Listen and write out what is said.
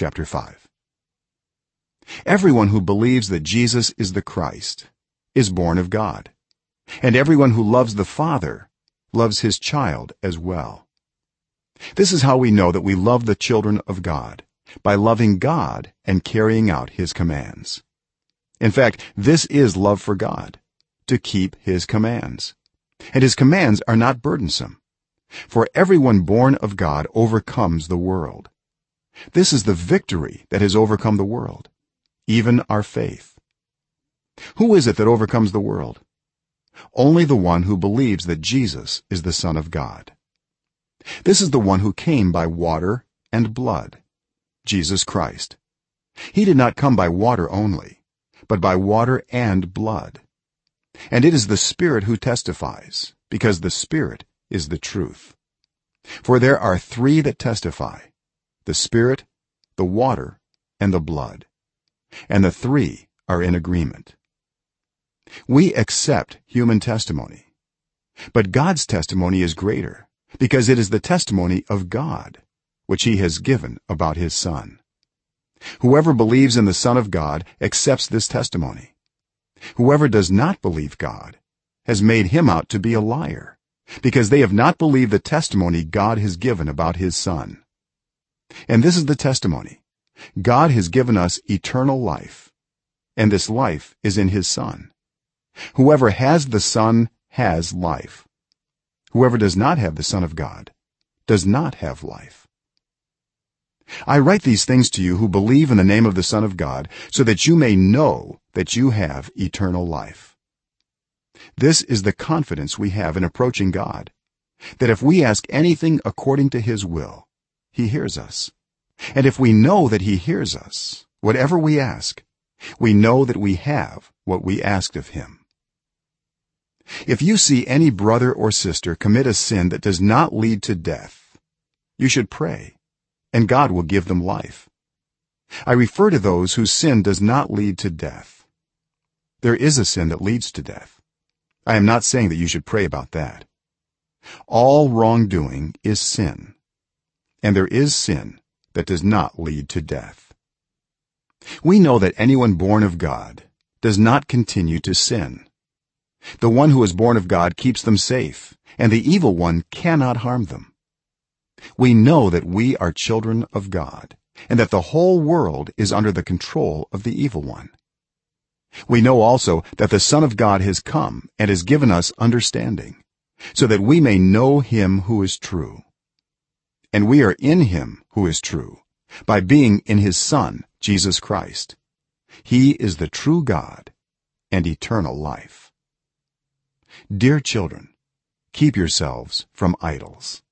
chapter 5 everyone who believes that jesus is the christ is born of god. And everyone who loves the father loves his child as well. This is how we know that we love the children of god by loving god and carrying out his commands. In fact this is love for god to keep his commands. And his commands are not burdensome for everyone born of god overcomes the world this is the victory that has overcome the world even our faith. Who is it that overcomes the world? Only the one who believes that jesus is the son of god. This is the one who came by water and blood jesus christ. He did not come by water only but by water and blood. And it is the spirit who testifies because the spirit is the truth. For there are 3 that testify the spirit the water and the blood. And the 3 are in agreement. We accept human testimony. But god's testimony is greater because it is the testimony of god which he has given about his son. Whoever believes in the son of god accepts this testimony. Whoever does not believe god has made him out to be a liar because they have not believed the testimony god has given about his son and this is the testimony. God has given us eternal life and this life is in his son. Whoever has the son has life. Whoever does not have the son of god does not have life. I write these things to you who believe in the name of the son of god so that you may know that you have eternal life. This is the confidence we have in approaching god that if we ask anything according to his will he hears us. And if we know that he hears us whatever we ask we know that we have what we asked of him. If you see any brother or sister commit a sin that does not lead to death you should pray and god will give them life. I refer to those whose sin does not lead to death. There is a sin that leads to death. I am not saying that you should pray about that. All wrongdoing is sin and there is sin that does not lead to death. We know that anyone born of god does not continue to sin. The one who is born of god keeps them safe and the evil one cannot harm them. We know that we are children of god and that the whole world is under the control of the evil one. We know also that the son of god has come and has given us understanding so that we may know him who is true and we are in him who is true by being in his son jesus christ. He is the true god and eternal life. Dear children keep yourselves from idols